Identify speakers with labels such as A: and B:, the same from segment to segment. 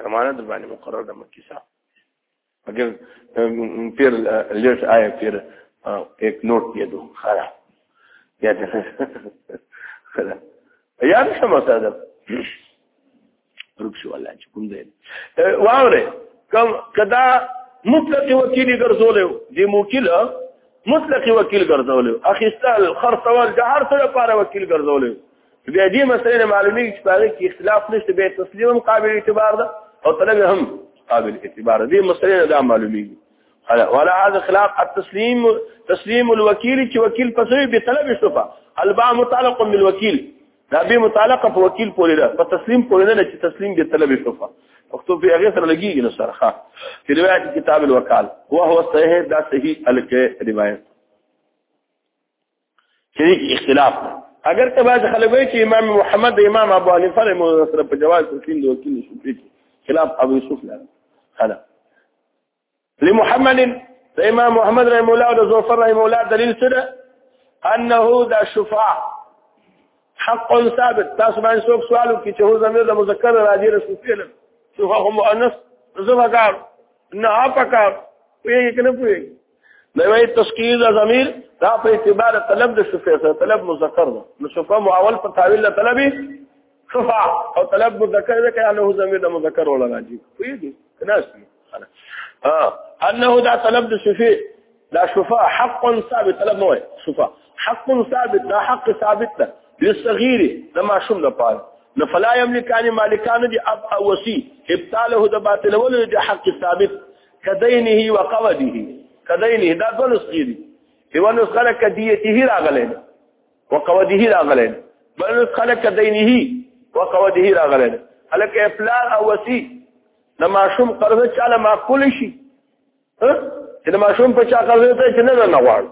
A: نعمانه د باندې مقرر د مکی صاحب اگر پیر لیټ آئے پیر ایک نوٹ دے دو خرا یاد خرا یاد شمه ساده روک شو الله چې کوم دی واوره کم کدا مطلق وکیل ګرځولیو دی موکل مطلق وکیل ګرځولیو اخیستل خرڅول د هر څه لپاره وکیل ګرځولیو بیا دې مسلې نه معلومیږي چې هغه کې اختلاف نشته به تسلیم هم قابل اعتبار ده او طلب هم قابل اعتبار ده دې مسلې نه دا معلومیږي ولا هذا خلاف التسليم تسليم الوكيل چې وکیل پسوي به طلب استفا البا متعلق بالوكيل دا به متعلق په وکیل پورې ده په تسلیم پورې نه چې تسلیم به طلب استفا مکتوب په هغه سره لګیږي نو سره ښه په روایت کتاب الوکال وهو صحیح دا صحیح الکه روایت چې اختلاف اگر ته باز خلک وایي چې امام محمد د امام ابو حنیفه له موضوع سره په جواز تسلیم دی وکیل شو کې خلاف ابو یوسف لا خلا لمحمد امام محمد رحم الله او زوفر رحم الله دلیل سره انه دا شفاع حق ثابت تاسو باندې څوک سوال وکړي چې هو زمير د مذکر راځي رسول فعل شفاع مؤنث زما کار نه اپا کار پیږي کنه پیږي نو وی تشکیل د ضمیر دا په اعتبار طلب د شفه سره طلب مذکر ده نو شفه مؤول په تعویل له طلب شفه او طلب مذکر ده کله له ضمیر د مذکر ولا راځي پیږي کناس ها انه دا طلب د شفه دا شفه حق ثابت طلب مو شفه حق ثابت دا حق ثابت ده للصغير د ماشوم لپاره نو فلا يملكان مالکان دي اب او وسي ابطاله د باطل ولې د حق ثابت کدینه و قوده کدینه دا ټول نسخې دي یو نسخه له کدیته راغله او قوده راغله بل نسخه له کدینه او قوده راغله هلکه افلار او وسی د ماشوم قرض چاله معقول شي چې د ماشوم په چا قرض ته چې نه نه غواړي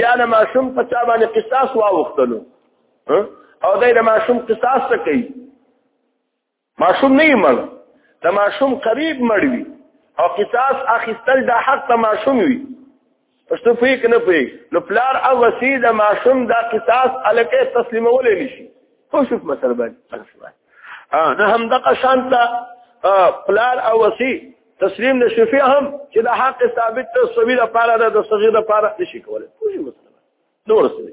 A: یا د ماشوم په چا باندې قصاص واوختلو او دای د ماشوم قصاص ته کوي ماشوم نه مړ د ماشوم قریب مړ وي او قصاص اخیستل د حق د ماشوم وي پښتو فیک نه پی نو پلار او وسی د ماشوم د قصاص الکه تسلیمول نشي خو شوف مثلا باندې نه هم د قشانت پلار او وسی تسلیم د شفیع هم چې د حق ثابت ته صغیر لپاره د صغیر لپاره نشي کولای نور سره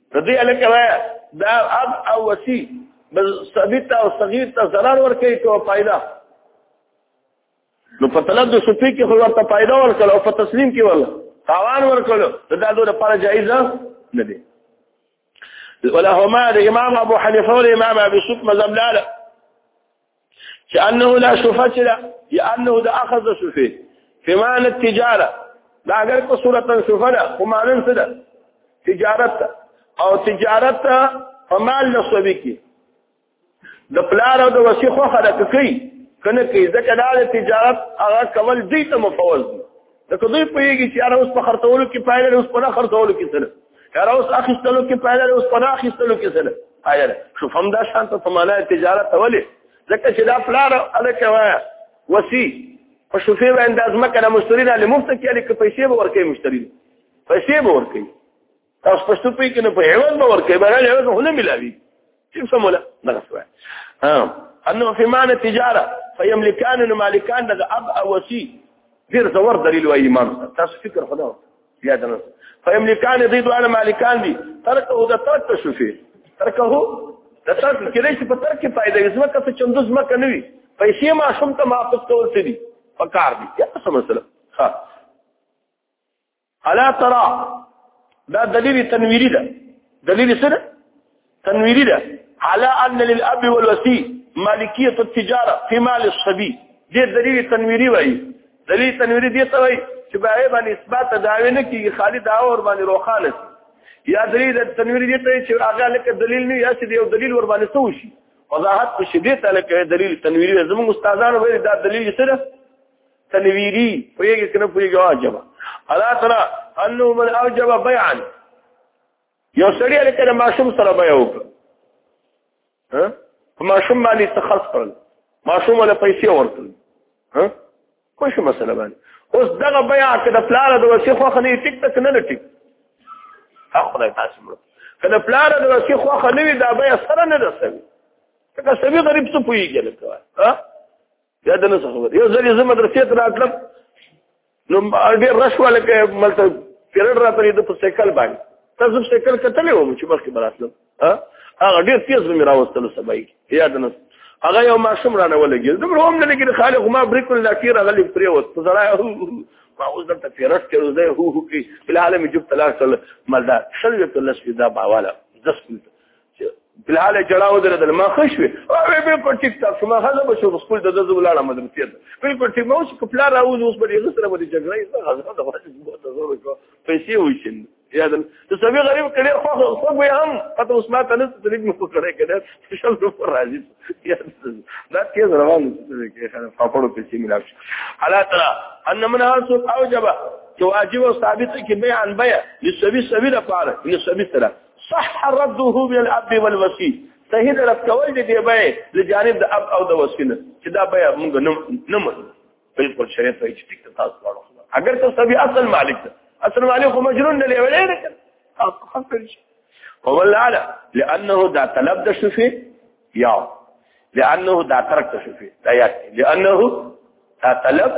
A: د دې الکه دا اب او وسی بل ثابت او صغیر ته zarar ورکړي ته فائدہ نو په طلب د سپی کې خو ورته فائدہ ورکړ او په تسلیم کې ورل تاوان ورکړ دا دوه لپاره جایز نه دی ولهما د امام ابو حنیفه او امام ابي شوف مذهب لاله چې انه لا شفه چې دا یا انه د اخذ شفه فمان التجاره دا اگر په صورت شفه ده خو مانن څه ده تجارت او تجارت په مال نسوي کې د پلار او د وسیخو خلک کوي کنه کې ځکه دا تجارت هغه کول دي ته مفوض دي لکه دوی پوهېږي چې یاره اوس په خرڅولو کې پایله لري اوس په نه خرڅولو کې څه ده یاره اوس اخیستلو کې پایله لري اوس په نه اخیستلو کې څه ده پایله ده شوف همدا شان ته په معنا تجارت ولې ځکه چې دا پلار هلکه وایه وسي په شوفې به انداز مه که نه مشتري نه له مفته کې هلکه پیسې به ورکوي مشتري پیسې به ورکوي تاسو پښتو پوي کنه په هیواد به ورکه به غل هیواد هونه ملاوي څه سموله نه غسوه ها انه في معنى تجاره فيملكان مالكان دغه اب او سي ډیر زور دلیل وای امام تاسو فکر خدا بیا دنه فیملکان دې دوه مالکان دي ترک او د ترک شوفي ترکه د ترک کې لري په ترک کې فائدې زما ته چندوز ما کنوي پیسې ما شوم ته ما پس کول سړي پکار دي یا څه مسله ها الا ترى دا دلیل تنویری ده دلیل سره تنویری ده على ان للاب والوسي مالکیه التجاره في مال الصبي دې دلیل تنویری وایي دلیل تنویری دې ته وایي چې باغې باندې اثبات داوی نه کیږي خالد دا اور باندې روخانه یا دلیل تنویری دې ته چې هغه لکه دلیل نه یا چې یو دلیل ور باندې څه وشي وضاحت په شدت لکه دلیل تنویری زموږ استادانو ویل دا دلیل سره تنویری پویږي کنه پویږي واجب الا ترى انه من اوجب بيعا یو سړی لکه ماشوم سره بیا وکړه ها ماشوم باندې څه خرڅ کړل ماشوم له پیسې ورکړل ها کوم څه مسله باندې اوس دغه بیا چې د پلار د وسې خو خنې ټیک تک نه لټیک حق نه تاسو مړ کله پلار د وسې خو خنې دا بیا سره نه رسوي که سوي غریب څه پويږي لکه ها دا د نه خبر یو ځل زه مدرسې ته راتلم نو ډېر رش ولا کې ملته پیرډ راته د په سیکل باندې تاسو سیکل کتلې وم چې مخکې براتلم ها هغه ډېر تیز مې راوستل سبای یاد نه هغه یو ماشوم رانه ولګي زه هم نه لګي خالق ما بریکل لا تیر غلي پرې وست زړه ما اوس دلته پیرټ کړو زه هو هو کې بل عالم جب تلاش ملدا شل ته لس دا باواله دس بلال جړا ودرېدل ما ښه شوې وې بالکل ټیک ټاک شو ما هغه به شو سکول د دزو ولاړه مدرسې ته بالکل ټیک مو چې کپلا راوځ اوس به یې سره باندې جګړه یې څه غزا د واسه بوت زور کو پیسې وشین یاد ته سمي غریب کړي خو خو به هم پته اوس ما ته نه تلید مو کړی کړه شل نو پر راځي یاد دا تیز روان دي کې خره پاپړو پیسې ملاو شي حالا ترا ان من هاڅ او جبا چې واجب او ثابت کې بیان بیا لسوي سوي لپاره لسوي سره صح رده بالاب والوسي صحیح د رد کول دي دی به د جانب د اب او د وسیله چې دا به موږ نه نه بالکل شریعت ته چې ټیک تاسو وړو اگر ته سبي اصل مالک اصل مالک خو مجنون نه لوي نه تاسو خپل شي هو لاله لانه دا طلب د شفي یا لانه دا ترک د شفي دا یا لانه دا طلب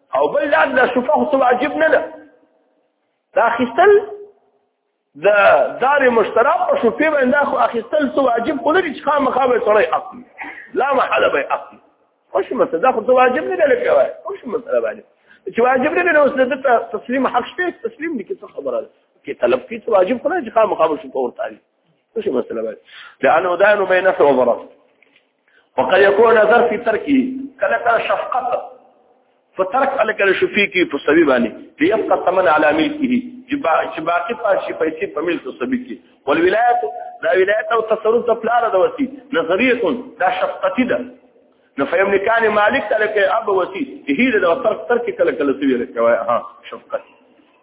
A: او بل دا د شفا خو واجب نه ده دا اخیستل د دار مشترک او شفا باندې خو اخیستل څو واجب خو لري چې خامخا به سره اخلي لا محاله به اخلي خوش مسله دا خو واجب نه ده لکه وای خوش مسله باندې چې واجب نه ده اوس د تسلیم حق شته تسلیم دي کې څه خبره ده کې طلب کې واجب خو نه چې خامخا به شفا ورته لانه دائن بين نفع وضرر وقد يكون نظر في تركه کله کله شفقت فترک الکل شفی کی په سبي باندې ليبقى ثمن على ملكه چې باقي پاتې پیسې په ملک سبي کې والولايات دا ولايات او تصرف د پلار د وسی نظریه دا شفقتی ده نو فیملکان مالک تلک اب وسی هی د ترک ترک کله کله سوی لکه ها شفقت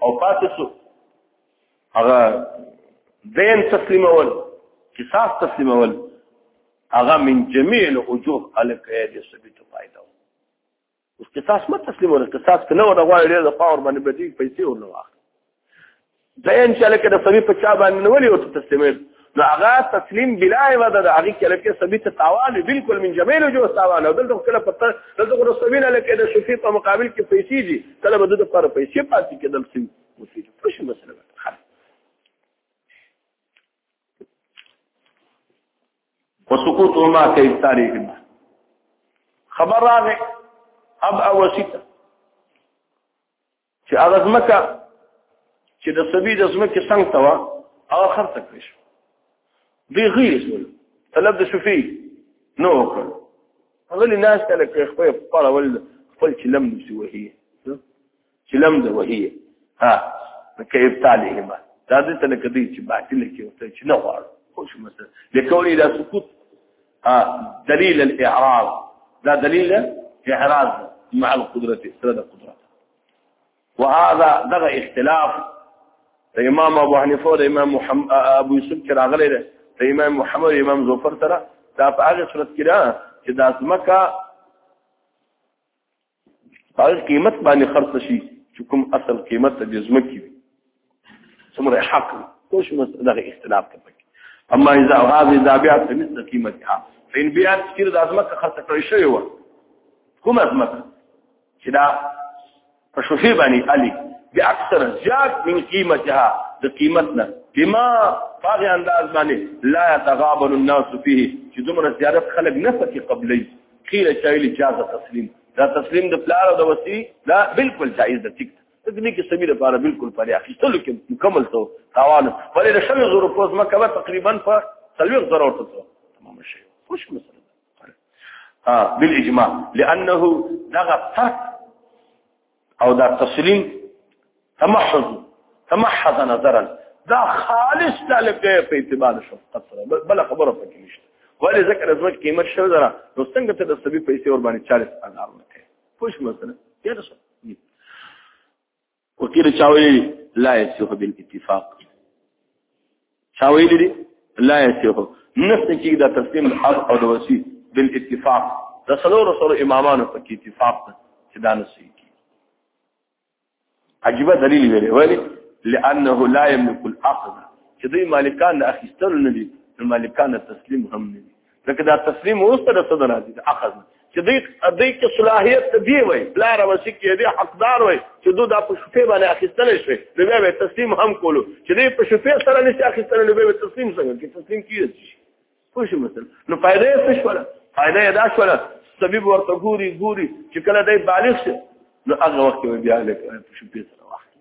A: او پاتې هغه دین تسلیمول قصاص تسلیمول هغه من جميع الوجوه الک دې ثبت فائدہ اوس قصاص ما تسلیمول قصاص کنه ولا غواړي ډېر د پاور باندې بدی پیسې ورنه واخلي دین چې لکه د سبي په چا باندې ولې او تسلیمول نو هغه تسلیم بلا عوض د هغه کې لکه سبي ته تاوان بالکل من جميع الوجوه تاوان او دلته کله پته دلته رسول لکه د شفیع په مقابل کې پیسې دي کله بده د پر پیسې پاتې کېدل سي مفيد وش المسألة بقى خلاص وسقوطهما كإبطالهما خبر راغی اب او سیته چې هغه ځمکه چې د سبي د ځمکې څنګ ته وه هغه خرڅه کړې شو دوی غیر شول طلب د شفي نه وکړ هغه لناس ته لکه خپل خپل ول خپل چلم نسی وهي چلم ده وهي ها لکه ابطالهما دا دې ته لکه دې چې باطل کې وته چې نه غواړو خو شو مثلا لکوني دا سکوت ها دلیل الاعراض دا دلیل اعراض مع القدرة سره د قدرت وهذا دغه اختلاف د امام ابو حنیفه او د امام محمد ابو یوسف کې راغلی دی د امام محمد او امام ظفر سره دا په هغه صورت کې ده چې د اسمکه هغه قیمت باندې خرڅ شي چې کوم اصل قیمت د ځمکې وي څومره حق کوش مسله اختلاف ته پکې اما اذا هذه ذابعه مثل قیمتها فین بیا چې د ځمکې خرڅ کړی شوی و کوم ځمکه چې دا په شوفي باندې علي بیا اکثر زیات من قیمتها د قیمت نه بما هغه انداز باندې لا يتغابن الناس فيه چې دومره زیارت خلک نه پکې قبلې قیل چایل جاز تسلیم دا تسلیم د پلار او د وسی دا بالکل جایز ده ټیک تکنی کې سمیر لپاره بالکل پرې اخیستلو کې مکمل تو تاوان ولې د شل زور په ما کبه تقریبا په سلوي زور ورته تمام شي خوش مثلا ها بالاجماع لانه دغه ترک او دا تسلیم تمحض تمحض نظرا دا خالص طالب دی په اعتبار شو قطره بل خبره پکې نشته ولې ذکر ازمج قیمت شو زرا نو څنګه ته د سبي پیسې ور باندې 40000 نه کوي خوش مثلا کېد شو وکیل چاوي لا يسوه بالاتفاق چا ویل دي لا يسيح نفس کې دا تسلیم الاب او د وسی بالاتفاق د سلور سره امامانو په کې اتفاق ده چې دا نسی کی عجیب دلیل ویل ولی لانه لا يملك الاخذ چې دوی مالکان اخیستل نه دي مالکان تسلیم هم نه دي لکه دا تسلیم وروسته د صدر راځي د اخذ چې دوی دوی کې صلاحیت ته دی وای بلا راوسی کې دی حقدار وای چې دوی دا په شفه باندې اخیستل شي نو بیا به تسلیم هم کولو چې دوی په شفه سره نشي اخیستل نو به تسلیم څنګه کې تسلیم کیږي خو شي مثلا نو فائدې څه شوله فائدې دا شوله طبيب ورته ګوري ګوري چې کله دای بالغ شي نو هغه وخت به بیا له شپې سره واخلي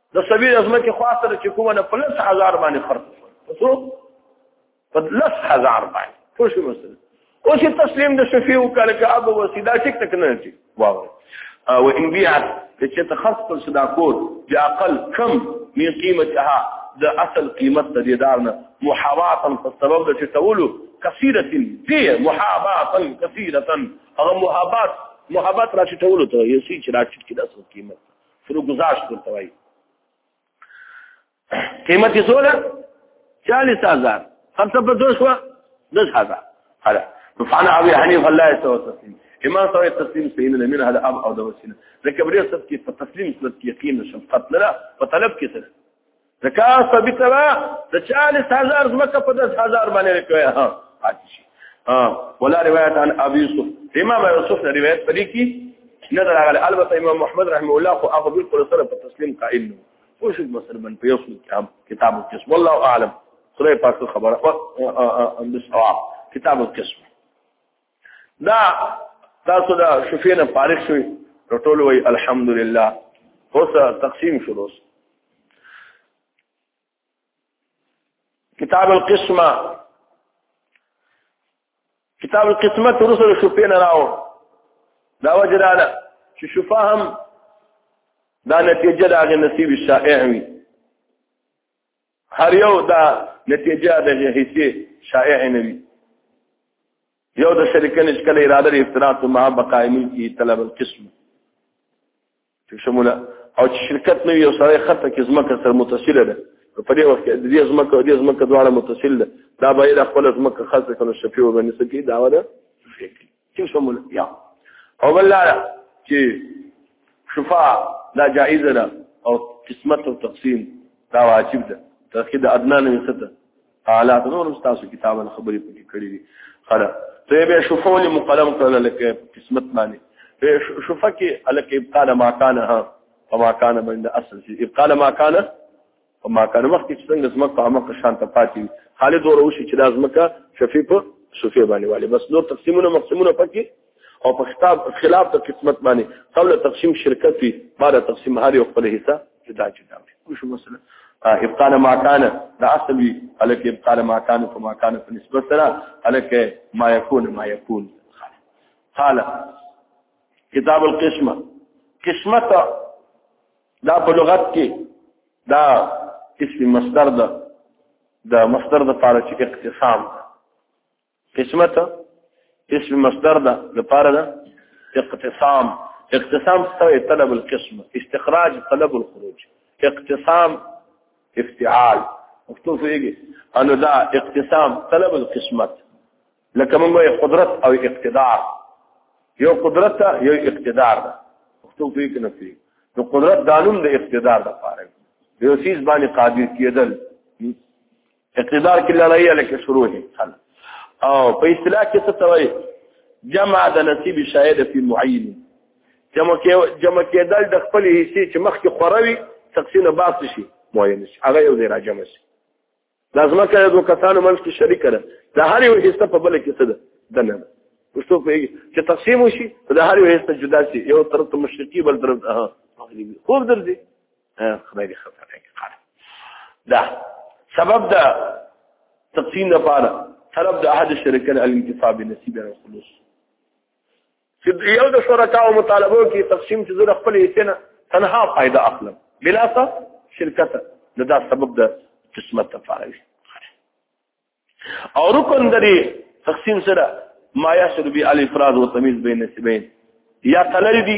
A: د سبیل ازمه کې خاصه ده چې کومه نه په لس هزار باندې خرڅ شو څو په لس هزار باندې څه شو مثلا اوس تسلیم د شفیع وکړه چې ابو وسیدا ټیک تک نه چی واو او ان بیا چې تخصص پر صدا کور د اقل کم من قیمتها د اصل قیمت د دې دارنه محاواتا په سبب د چې تولو کثیره دی محاباتا کثیره هغه محابات محابات را چې تولو ته یو سی چې را چې کده قیمت فرو گذاشت ورته وایي قیمت یې څوله چالیس هزار خرڅه په دوه شوه دوه هزار هله نو فعن ابي حنيفه الله يسوى تسليم امام سوى تسليم سيدنا الامين هذا اب او دوسينا لكن بريه سبت کې په تسلیم صورت کې یقین نشم قتل لا په طلب کې سره ځکه سبي ترا د 40000 زمکه په 10000 باندې رکوي ها پاتې شي ها ولا روایت عن ابي يوسف امام يوسف نه روایت پرې کی نه دراغله البته امام محمد رحمه الله خو هغه بالکل سره په تسلیم قائل نو خو شو مثلا من په يوسف کتاب کتاب القسم والله اعلم خدای پاک خبره او بالصواب کتاب القسم دا تاسو دا شفینا فارغ شوي نو ټول وای الحمدلله اوس تقسیم شروع کتاب القسمه کتاب القسمه تر سره شفینا راو دا وجراله چې شفا هم دا نتیجه دا غي نصیب شائع وي هر یو دا نتیجه د هیڅ شایع نه وي یو د شریکن اشکل اراده د افتراق مع بقائمی کی طلب القسم چې شموله او چې شرکت نه یو سره خطه کې زمکه سره متصله ده په دې وخت کې د دې زمکه او دې زمکه دواړه متصله ده دا به د خپل زمکه خاصه کنه شفیع وبنسکی دا وره چې سمول یا او بل چې شفاء دا جائز ده او قسمت او تقسیم دا واجب ده ترخی د ادنا نه ستته اعلی نور تاسو کتابن خبرې پکې کړې دي خلا ته به شفاء له مقلم کړه لکه قسمت باندې شفاء کې الکه ابقال ما کان ها وما کان باندې اصل شي ابقال ما کان او ما کان وخت چې څنګه زمکه په عمق شان ته پاتې خالد وروشي چې د زمکه شفیع په شفیع باندې والي بس نور تقسیمونه مقسمونه پکې او په خطاب خلاف د قسمت باندې قبل تقسیم شرکت وي بعد تقسیم هر یو خپل حصہ جدا جدا وي شو مثلا ابقاء ما كان دا اصل وي الک ابقاء ما كان فما كان په نسبت سره الک ما يكون ما يكون قال كتاب القسمه قسمت دا په لغت کې دا اسم مصدر ده دا مصدر د پاره چې اقتسام قسمت اسم مصدر ده د پاره ده اقتسام اقتسام ستوي طلب القسم استخراج طلب الخروج اقتسام افتعال مكتوب فيه انه ده اقتسام طلب القسمت لکه موږ وایو قدرت او اقتدار یو قدرت یو اقتدار ده پښتو کې کې نفي نو قدرت دانوم د اقتدار د فارغ یو سیس باندې قادر کېدل اقتدار کې لړۍ لکه شروع هي او په اصطلاح کې څه توي جمع د نصیب شاهد فی معین جمع کې جمع کېدل د خپل حصے چې مخکې خوروي تقسیم باس شي معین شي هغه یو ځای راجمع شي دا ځمکه د دوه کسانو منځ کې شریکه ده د هر یو حصه په بل کې څه ده دنه ده پښتو په چې تقسیم وشي د هر یو حصه جدا شي یو طرف ته مشرقي بل طرف ته مغربي خوب درځي خدای دې خبره کوي دا سبب دا تقسیم لپاره طلب د احد الشريكين الانتصاب بالنسبه للخلوص چې یو د شرکا او مطالبو کې تقسیم چې زره خپل ایتنه تنها فائدہ اخلم بلا څه شرکت نو دا سبب د قسمت لپاره او رکن دري تقسیم سره ما يحصل به الافراد والتمييز بين النسبين یا تلل دي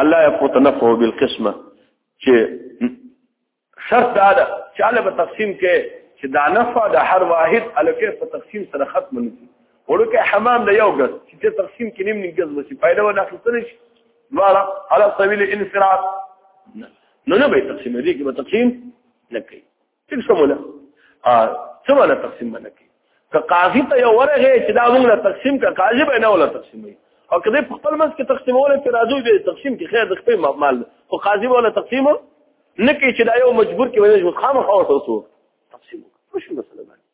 A: الله يفوت نفعه بالقسمه چې شرط دا ده چې الله به تقسیم کې چې دا نفع د هر واحد الکه په تقسیم سره ختم نه شي ورکه حمام د یو ګز چې تقسیم کې نیم نیم ګز وسی پیدا و نه خسته شي دواړه على سبيل الانفراد نو نه به تقسیم دي کې به تقسیم نه کوي څه سمونه ا څه معنا تقسیم باندې کی که قاضي ته یو ورغه چې دا موږ له تقسیم کا قاضي به نه ولا تقسیمي او کله په خپل منځ کې تقسیمول چې راځو به تقسیم کې خیر د خپل مال او قاضي ولا تقسیم نه کی چې دا یو مجبور کې وایي چې خامخ او تاسو تقسیم مش مسله باندې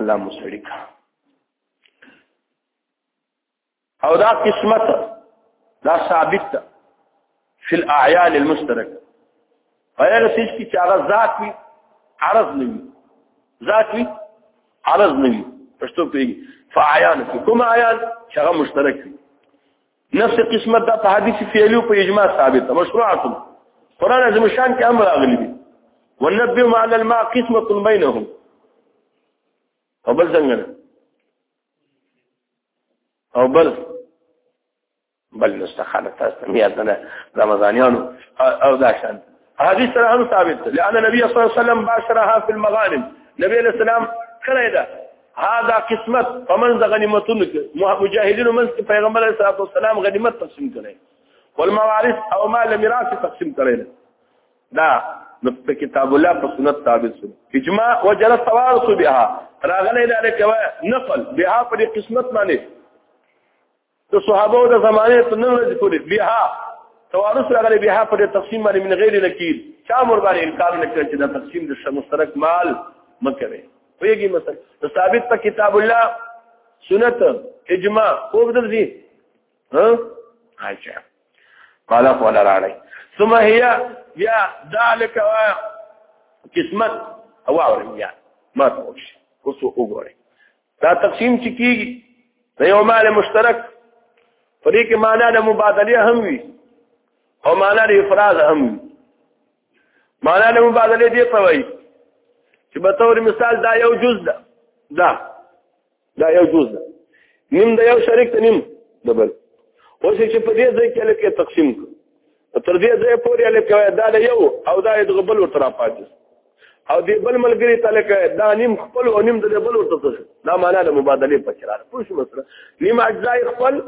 A: الله مسلمه او دا قسمت دا ثابت ده فی الاعیان المشترک هغه څه چې هغه ذات وي عرض نه وي ذات وي عرض نه وي پښتو پیږي فاعیان کوم اعیان چې هغه مشترک وي نفس قسمت دا په حدیث فعلی او په اجماع ثابت ده مشروعه قرآن عظیم شان کې امر اغلی دي ونبئهم على الماء قسمه بينهم او بل څنګه او بل بل مستخانه تاسو ته یاد نه رمضانیانو او دا شان حدیث سره هم ثابت ده لأن نبی صلی الله علیه وسلم باشرها فی المغانم نبی علیہ السلام کړی ده هاذا قسمت فمن غنیمتون مجاهدین من پیغمبر علیه الصلاه والسلام غنیمت تقسیم کړي والموارث او مال میراث تقسیم کړي دا نو په کتاب الله په سنت ثابت شو اجماع وجر التوارث بها راغلی دا کوي نقل بها په قسمت باندې د صحابه او د زمانه په نن ورځ پورې بها توارث راغلی بها په تقسیم باندې من غیر نکیل چا مور باندې انکار نه کړ چې دا تقسیم د مشترک مال مکوي ویږي مثلا ثابت په کتاب الله سنت اجماع او بدل دي ها اچھا قال قال راړی ثم هي يا ذلك قسمت او اوریا ما تقولش اوس وګوره دا تقسیم چې کیږي د یو مال مشترک پرې کې معنا د مبادله هم وي او معنا د افراد هم وي معنا د مبادله دی په وایي چې به تور مثال دا یو جز ده دا دا یو جز ده نیم د یو شریک ته نیم د بل اوس چې په دې ځای کې لکه تقسیم کړ تر دې ځای پورې لکه دا د یو او دا د بل ورته راپاتې او دې بل ملګری ته لکه دا نیم خپل او نیم د بل ورته دا معنا د مبادله پکې راځي پوه شو مثلا نیم اجزا خپل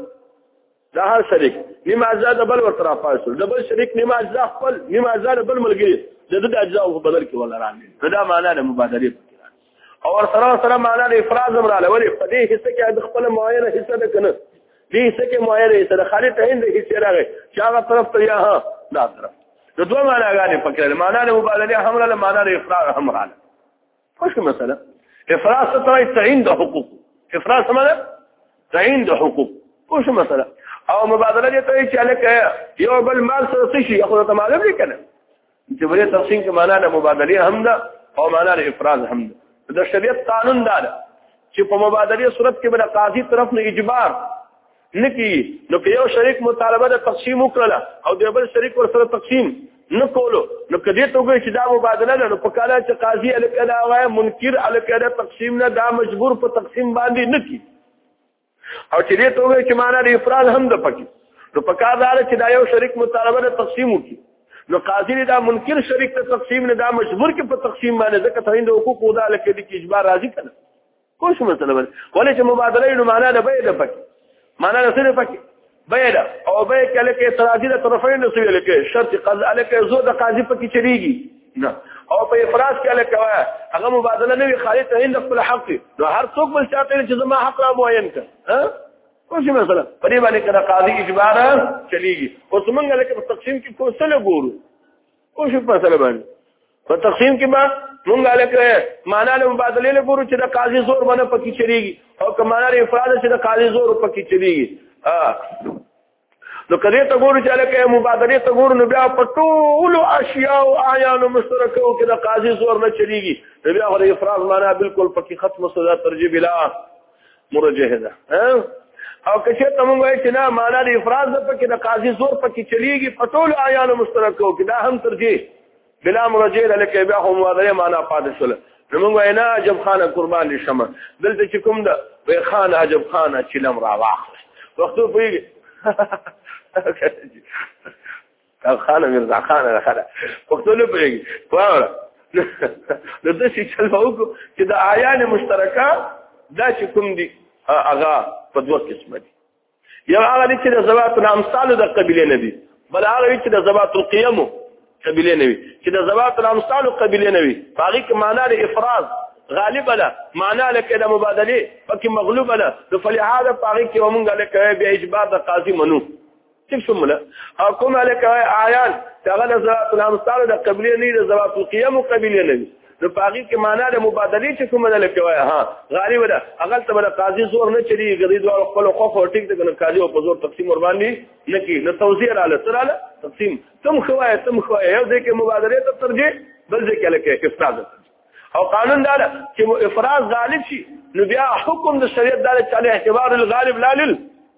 A: دا هر شریک نیمه اجزا د بل ورته راپاسل د بل شریک نیمه اجزا خپل نیمه اجزا د بل ملګری د دې اجزا په بدل کې ولا راغلي دا معنا د مبادله او سره سره معنا د افراز هم رااله ولې په دې حصہ کې د خپل معاینه حصہ ده کنه دې حصہ کې معاینه حصہ ده خالي ته هند حصہ راغی چې هغه طرف ته یا ها دا طرف د دوه معنا غانې پکې معنا د مبالغه هم رااله معنا د افراز هم رااله خوش مسله افراز سترای تعین د حقوق افراز سمره تعین د حقوق خوش مسله او مبادله دې ته چې الکه یو بل مال سره څه شي خو ته معلوم نه کنه چې ولې تقسیم کې معنا د مبادله هم ده او معنا د افراز هم ده د شریعت قانون دا ده چې په مبادله صورت کې بل قاضي طرف نه اجبار نکی نو که یو شریک مطالبه د تقسیم وکړه او د بل شریک ور سره تقسیم نه کولو نو کدی ته وګورئ چې دا مبادله ده نو په کاله چې قاضي الکدا وای منکر الکدا تقسیم نه دا مجبور په تقسیم باندې نه کی او چې دې ته وګورئ چې معنا د افراد هم د پکې نو په کار دار چې دا یو شریک مطالبه ده تقسیم وکړي نو قاضي دا منکر شریک ته تقسیم نه دا مجبور کې په تقسیم باندې ځکه ته د حقوق ودا لکه د اجبار راضي کړي پوه شو مطلب ولې چې مبادله نو معنا د بیع ده پکې معنا د سره پکې بیع ده او بیع کله کې تراضی د طرفین نو سویل کې شرط قضا لکه زو د قاضي پکې چریږي نه او په افراز کې له کوه هغه مبادله نه وي خالد ته هند خپل حق نو هر څوک بل چاته چې زما حق را معین کړ ها کومه مثلا په دې باندې کړه قاضي اجبار چلیږي اوس موږ لکه په تقسیم کې کوسله ګورو کوم څه په مثلا باندې په تقسیم کې به مونږه لکه معنا له مبادله له ګورو چې د قاضي زور باندې پکې چریږي او کمانا له افراد چې د قاضي زور پکې چریږي نو کله ته ګورو چې لکه مبادله ته ګورو نو بیا په ټولو اشیاء او اعیان مشترکو کې د قاضي زور نه چریږي بیا غره افراد معنا بالکل پکې ختم سزا ترجیح بلا مرجه ده او که څه تم وای چې نه معنا د افراد پکې د قاضي زور پکې چلیږي په ټولو اعیان مشترکو کې دا هم ترجیح بلا مرجع د لکه بیا هم وادره معنا پاتې شول نو موږ وینا عجب خان قربان دي شمه دلته چې کوم ده وی خان عجب خان چې لم را واخل وختو پیږي او خان مرزا خان راخره وختو نه پیږي واوره نو د څه چل وکړو چې د آیان مشترکه دا چې کوم دي هغه په دوه قسم دي یو هغه دي چې د زوات الامثال د قبيله نه دي بل هغه دي چې د زوات القيم قبيله نه وي چې د زوات الامثال قبيله نه وي باقي کې معنا د افراز غالب له معنا لکه د مبادله پکې مغلوب له د فلهذا باقي کې ومنګ لکه به اجبار د قاضي منو څه شموله او کوم لکه آیان دغه د زوات الامثال د قبيله نه د زوات القيم قبيله نه وي نو پاغي کې معنا د مبادله چې کومه ده لکه وای ها غالب ده هغه ته بل قاضي زور نه چلی غدي دوه خپل خوف او ټیک دغه قاضي او په زور تقسیم ور باندې نه کی نو توزیع رااله تراله تقسیم تم خوای تم خوای یو دې کې مبادله ته ترجیح بل دې کې لکه افراز او قانون دا چې افراز غالب شي نو بیا حکم د شریعت دا چې اعتبار الغالب لا لل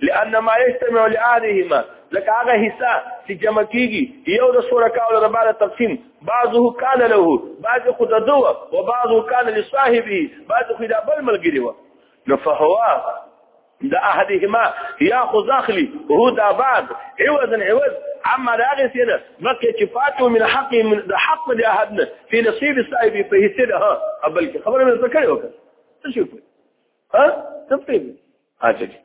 A: لأن ما يجتمع لآلهما لکه هغه حصہ چې جمع کیږي یو د شرکا او لپاره تقسیم بعضه کان له بعض خود دو او بعضه کان لصاحبه بعض خود بل ملګری و نو فهو د احدهما ياخذ اخلي هو دا بعض عوض عوض عما راغي سيده بقي شفاته من حق من حق دي احدنا في نصيب صاحبي في سيده ها بلکې خبره مې ذکر وکړه شوف ها څه پېږي اچھا جی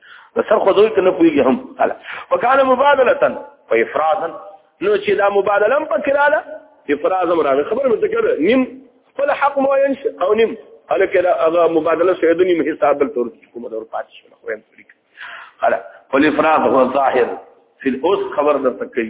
A: سر خو دوی کنه پويږي هم هلا وکاله مبادله په افرادا نو چې دا مبادله په کلاله افراز مراد خبر مې ذکر نیم خپل حق معین او نیم الکه دا هغه مبادله شهید نیم حساب بل تور کوم دور پات شو خو هم طریق هلا فالافراز هو ظاهر في الاس خبر د تکي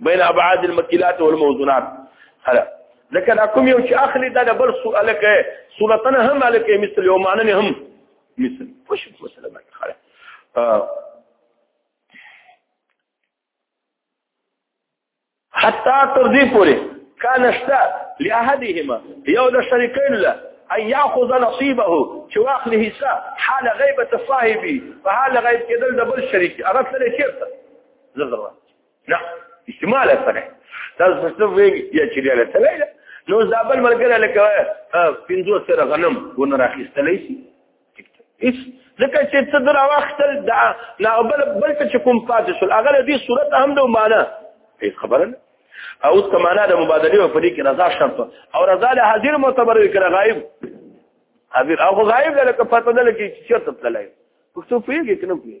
A: بین ابعاد المکیلات والموزونات هلا ځکه دا کوم یو چې اخلي دا د بل سوال کې صورتنه هم الکه مثل یو معنی هم مثل خوش مسله ما خلاص حتى تر دې پورې کان شتا لاحدهما یو د شریکین له ان ياخذ نصيبه چې واخلي حصہ حال غیبه صاحبي په حال غیب کېدل د بل شریک هغه سره چیرته زړه نه استعمال سره تاسو څه وی یا چې له تلای نو ځابل ملګری لکه 50 سره غنم ونه راخستلې شي هیڅ ځکه چې څه در واختل دا لا بل بل چې کوم پاتې شول هغه دې صورت هم د معنا هیڅ خبره نه او اوس کمانا د مبادله او پدې کې رضا شرط او رضا له حاضر معتبر وکړه غایب حاضر او غایب لکه پته ده لکه چې چرته تللی پښتو پیږي کنه پیږي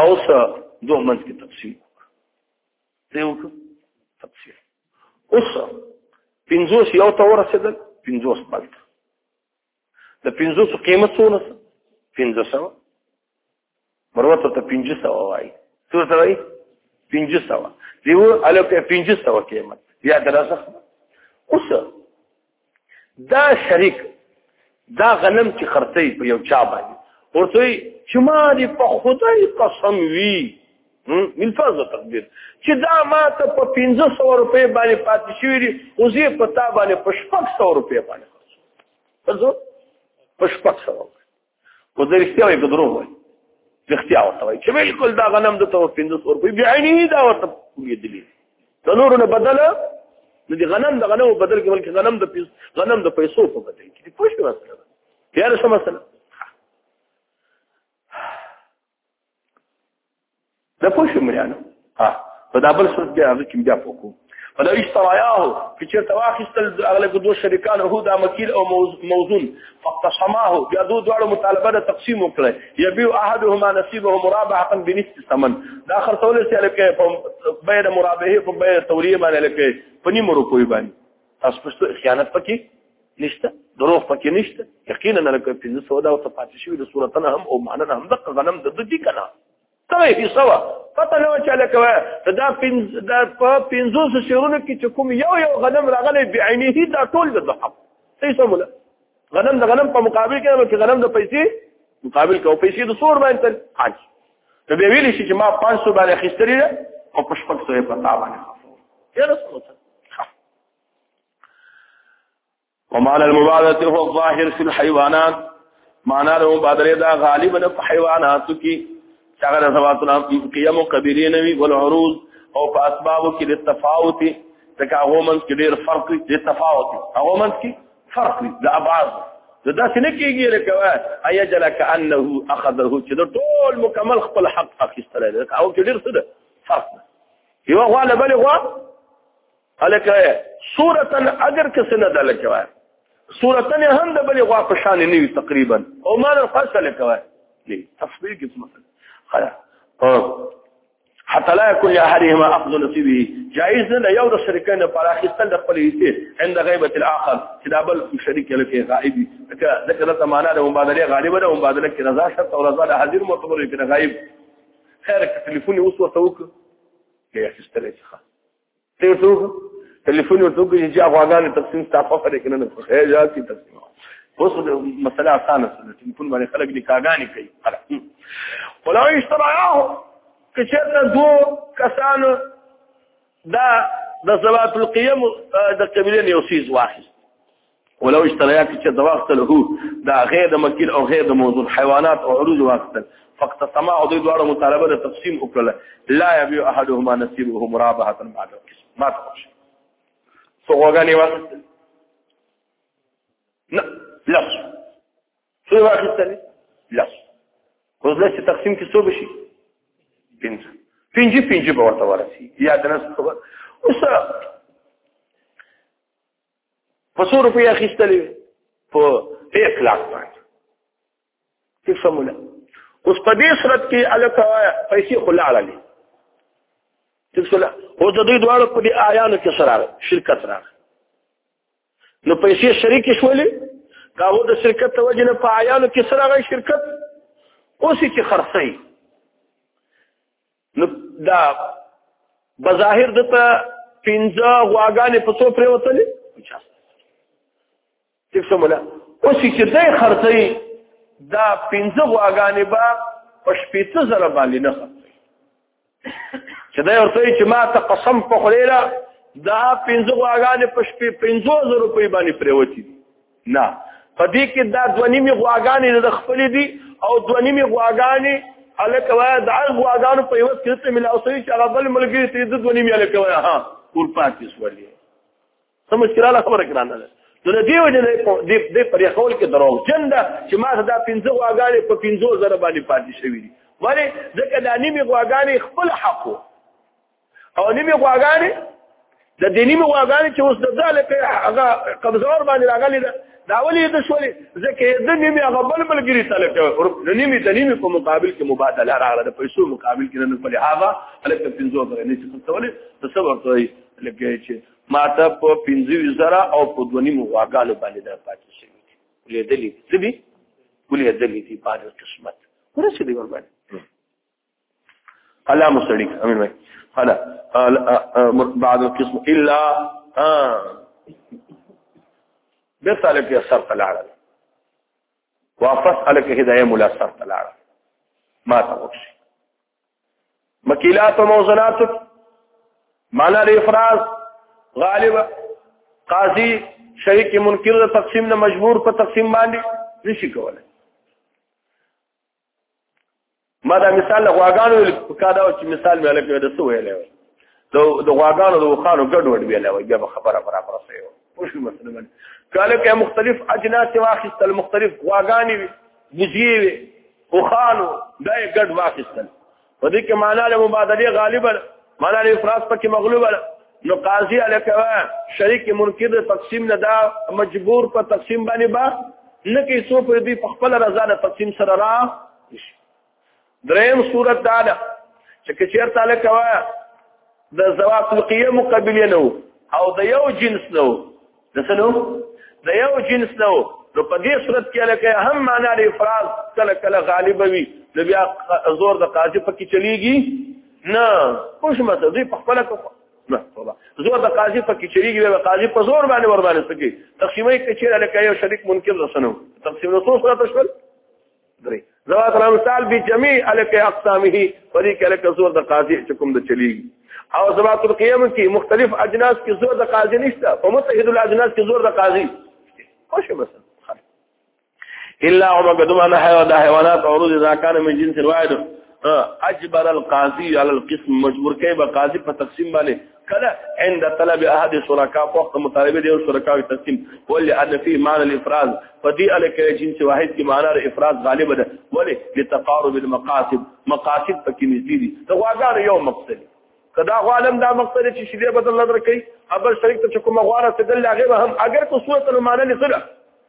A: او سا دو منځ کې تفصیل دی وکړه تفصیل اوس پنځوس یو ته ورسېدل پنځوس بل ته د پنځوس قیمت څونه څه پنځه سوه مروته ته پنځه سوه وایي څو ته وایي پنځه سوه دیو الو کې پنځه سوه قیمت یا دراسه اوس دا شریک دا غنم چې خرڅي په یو چا باندې ورته چې ما دې په خدای قسم وی من فضل تقدیر چې دا ما ته په 1500 روپے باندې پاتې شوی دی او زه په تا باندې په 600 روپے باندې خرڅ په 600 خو زه رښتیا وایم که دروغ وایم رښتیا ورته وایم چې بالکل دا غنم د ته پنځه سو روپۍ بعینه دا ورته پوهېدلي د نورو نه بدله نو د غنم د غنمو بدل کې بلکې غنم د پیسو غنم د پیسو په بدل کې پوه شو مثلا بیا څه مثلا د پوښ مریانو ها په دا بل صورت بیا هغه کې بیا پوکو فلو اشتراياه چې چیرته واخیستل هغه دوه شریکان هو دا مکیل او موزون فقسماه بیا دوه دواړو مطالبه د تقسیم وکړي یبيع احدهما نصيبه مرابحه بنصف ثمن دا خرڅول سي لکه په بیر مرابحه په بیر توریه باندې لکه په نیمه روپوي باندې تاسو پښتو خیانت پکې نشته دروغ پکې نشته یقینا لکه پنځه سوه دا ورته پاتې شوي د صورتنه هم او معننه هم دقه غنم د ددي که نه سمه یې سوه پته نه وه چې هلکه دا پنځ دا په پنځوسو شعرونو کې چې کوم یو یو غنم راغلی بعینه دا ټول د ضحب صحیح سموله غنم د غنم په مقابل کې نو چې غنم د پیسې مقابل کو پیسې د سور باندې حاج نو به ویل شي چې ما 500 باندې اخیستلې ده او په شپږ سوې په تا باندې خفو یا رسول الله ومعنى المبادرة هو الظاهر في الحيوانات معنى له مبادرة دا غالبا في حيوانات كي شغل سواتنا في قيم قبيلين والعروض او په اسبابو کې د تفاوت تکاغومن کې ډېر فرق د تفاوت هغومن کې فرق دی د ابعاد نو دا څنګه کېږي لکه ایا جل کانه اخذه چې د ټول مکمل خپل حق اخیستل دی او چې ډیر څه ده فرق ده یو غوا له بل غوا الکه صورتا اگر کس نه ده لکه وای صورتا هم د بل غوا په شان نه وي تقریبا او ما نه فصل لکه وای تفصیل کې څه مثلا خلاص حتى لا يكون لأحدهما أخذ نصيبه جائز نه یو د شریکین لپاره اخیستل د خپل حصے عند غیبه الاخر چې دا بل شریک لکه غائب ځکه ځکه د معنا د مبادله غالبا د مبادله کې رضا شرط او رضا د حاضر معتبر کې غائب خیر ټلیفون اوس ورته وکړه کې اخیستل شي ته تو ټلیفون ورته کوي چې افغانان تقسیم ستافه فرق نه نه خیر جا کی تقسیم اوس مسله اسانه ده ټلیفون باندې خلک نکاګانی کوي خلک ولو اشتراياه کچته دو کسان دا د صلات القيم د قبيله نیوسیز واخیست ولو اشتريا چې د وخت له دا غیر د مکیل او غیر د موضوع حیوانات او عروض واخستل فقط سما او دوی دواړه مطالبه د تقسیم وکړه لا يبيع احدهما نصيبه مرابحه بعد القسم ما تخش سوغاني واخستل نه لا سو واخستل لا خو ځل چې تقسیم کې څو بشي پنځه پنځه پنځه به ورته ورسي یا د نس خبر اوس په څو روپیا اخیستلې په 1 لاک باندې څه سموله اوس په دې صورت کې الکه پیسې خلاړلې څه سموله او د دوی دواړو په دې آیانو کې سره شرکت راغی نو پیسې شریک شولې داو د شرکت توجه نه په آیانو کې سره غي شرکت اوس چې خرڅي نو دا بظاهر د ته پنځه غواګانې په څو پرې وتلې ټیک سمولا اوس چې دای خرڅي دا پنځه غواګانې به په شپېته زره باندې نه خرڅي چې دا ورته چې ما ته قسم په خلیلا دا پنځه غواګانې په شپې پنځو زره روپۍ باندې پرې وتی دي نه په دې کې دا دوه نیمې غواګانې د خپلې دي او دوه نیمې غواګانې الکه وایه د هغه غواګانو په یوه کې ته ملاو شوي چې هغه بل ملګري ته د دوه نیمې الکه وایه ها ور پاتې شولې څه مشکله له خبره کرانه ده نو د دې وجه دې دې پر خول کې درو جن ده چې ما دا پنځه غواګانې په پنځو زره باندې پاتې شوي دي ولی ځکه دا نیمې غواګانې خپل حق وو او نیمه غواګانې د دې نیمه غواګانې چې اوس د ځاله په هغه قبضور باندې راغلي ده دا ولې د شولې ځکه د نیمه هغه بل ملګری سره کې د نیمه د نیمه په مقابل کې مبادله راغله د پیسو مقابل کې نه په لهغه الکه پنځو غره نه چې څولې د څه ورته لکه چې ماته په پنځو زره او په دوه نیمه غواګانو باندې دا پاتې شي ولې دلی څه به ولې دلی دې په قسمت ورسې دی ور باندې هلا مستړي امين وای هلا بعد القسم الا به طالب کې اثر تلاړه واپس الک هدايه مولا اثر تلاړه ما ته وښي مکیلات او موزنات معنا د افراز غالب قاضي شریک منکر تقسیم نه مجبور په تقسیم باندې نشي کولای ما دا مثال له غواګانو په کاده چې مثال مې لکه د سو ویلې وي د غواګانو د وخانو ګډ وډ ویلې وي بیا خبره برابر سي وش مثلا کله کې مختلف اجناس واخیستل مختلف غواګانی وي بوزي وي وخانو دا ګډ واخیستل په دې کې معنا له مبادله غالبا معنا له افراز پکې مغلوب ده نو قاضي الکوا شریک منکر تقسیم نه دا مجبور په تقسیم باندې با نه کې سو پر دې په خپل رضا نه تقسیم سره را دریم صورت دا ده چې کچیر تعالی کوا د زواق القیه مقابله نو او د یو جنس نو د سنو د یو جنس نو نو په دې صورت کې لکه هم معنا د افراز کله کله غالب وي نو بیا زور د قاضي پکې چلیږي نه خوش مته دوی په خپل نه والله زور د قاضي پکې چلیږي د قاضي په زور باندې ور باندې سکی تقسیمې کې چې لکه یو شریک منکر رسنو تقسیم نو څو صورت شول درې زوا سره مثال به جميع الک اقسامه پرې کې الک زور د قاضي چې کوم د چلیږي او زوا تر قیام کې مختلف اجناس کې زور د قاضي نشته په متحد الاجناس کې زور د قاضي خوش بس الا هم قدمان حيوان حيوانات عروض اذا كان من جنس واحد اجبر القاضي على القسم مجبور کې به قاضي په تقسیم باندې کله عند طلب احد شرکا وخت مطالبه دی شرکا او تقسیم ولې ان فی معنی الافراز فدی الک جنس واحد کی معنی الافراز غالب ده ولې لتقارب المقاصد مقاصد پکې نږدې دي دا غواګان یو مقصد کدا غوالم دا مقصد چې شیدې بدل نظر کوي ابل شریک ته کوم غواره څه دل هغه هم اگر کو صورت المعنی لسره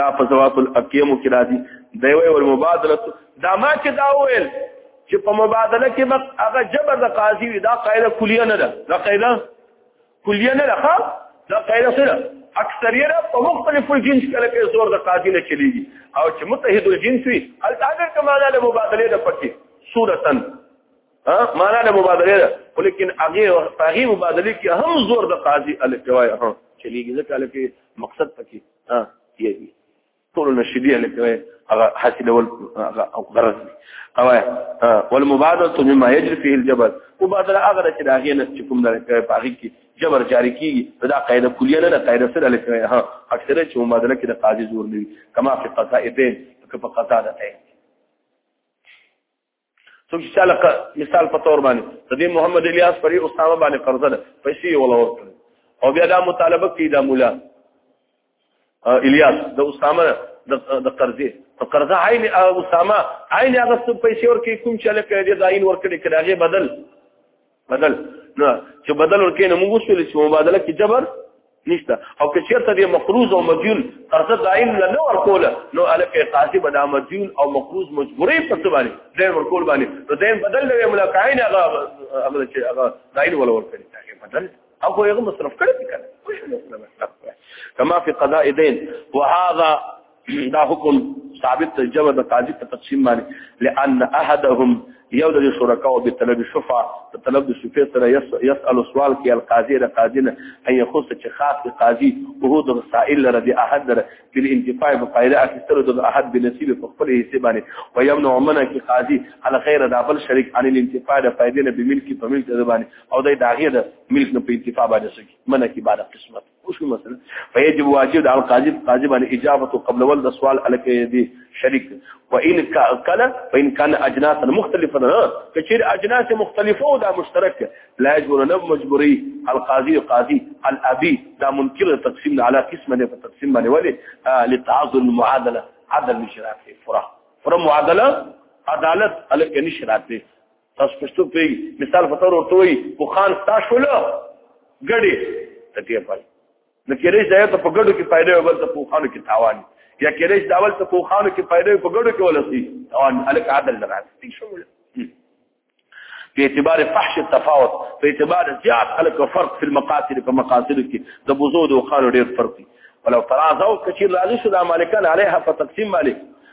A: دا په ثواب الاقیم کې راځي دی وی ول مبادله دا ما چې دا ویل چې په مبادله کې مق هغه جبر د قاضي وي دا قاعده کلیه نه ده دا قاعده کلیه نه ده ها دا قاعده سره اکثریت په مختلف الجنس کې لکه زور د قاضي نه چلیږي او چې متحد الجنس وي التاجر کماله له مبادله د پټي صورتا ها معنا له مبادله ده ولیکن هغه هغه مبادله کې هم زور د قاضي الکوای ها چلیږي ځکه لکه مقصد پکې ها یی ټول نشدي یعنی هغه حاصل ول او غرض او والمبادره مما يجري فيه الجبر مبادره هغه چې دا غینه چې کوم نه پاږي کې جبر جاری کیږي دا قاعده کلیه نه ده قاعده سره لکه ها اکثره چې مبادله کې د قاضي زور نه کما فی قصائدین کما قصائدین څوک چې لکه مثال په تور باندې د دې محمد الیاس پرې اسامه باندې قرضه ده پیسې ولا ورکړي او بیا دا مطالبه کوي دا مولا الیاس د اسامه د قرضې په قرضه عین اسامه عین هغه څه پیسې ورکړي کوم چې لکه دې داین ورکړي کړه هغه بدل بدل نه چې بدل ورکې نه موږ وسول چې مبادله کې جبر نشته او که چیرته د مقروض او مدیون قرض دائم نه نه ورکول نو الک قاضي بنا مدیون او مقروض مجبورې په څه باندې دین ورکول باندې نو دین بدل لوي ملاقاین هغه هغه چې هغه دایل ول ورکړي هغه بدل او هغه مصرف کړی کړه کما فی قضاء دین وهذا دا حکم ثابت ته جواب د قاضي په تقسیم باندې لئن احدهم یو د شرکاء به طلب شفاع ته طلب د شفاع سره يسأل سوال کې القاضي د قاضي نه اي خص چې خاص د قاضي او هو د سائل لره د احد لره په الانتفاع په فائدہ اخیستلو د احد بنصیب په خپل حصے باندې او يمنع منه کې قاضي على خير د بل شریک عن الانتفاع د فائدې نه بملک په ملک د باندې او د داغه د ملک نه په انتفاع باندې سکی منه کې بعد قسمت اوس کوم مثلا فیجب واجب د القاضی قاضی باندې اجابه قبل ول د سوال الکه دی شریک و ان کلا فان كان اجناس مختلفه کثیر اجناس مختلفه او دا مشترک لا یجبر نه مجبوری القاضی قاضی الابي دا منکر تقسیم علی قسم نه په تقسیم باندې ولی لتعاضل المعادله عدم شراکه فرا فرا معادله عدالت الکه نشراکه تاسو پښتو په مثال په تور ورته وي خو خان تاسو له ګډي تکي په نو کېږي دا ته په ګډو کې پیدا وبل ته په خانو کې تاوان یا کېږي دا ول ته په خانو کې پیدا په ګډو کې ولسی تاوان الک عدل راځي شمول په اعتبار فحش التفاوت په اعتبار زیات الک فرق فی المقاصد په مقاصد کې د بوزود او خالو ډیر فرق دی ولو ترازو کثیر راځي شو د مالکان علیها په تقسیم مالک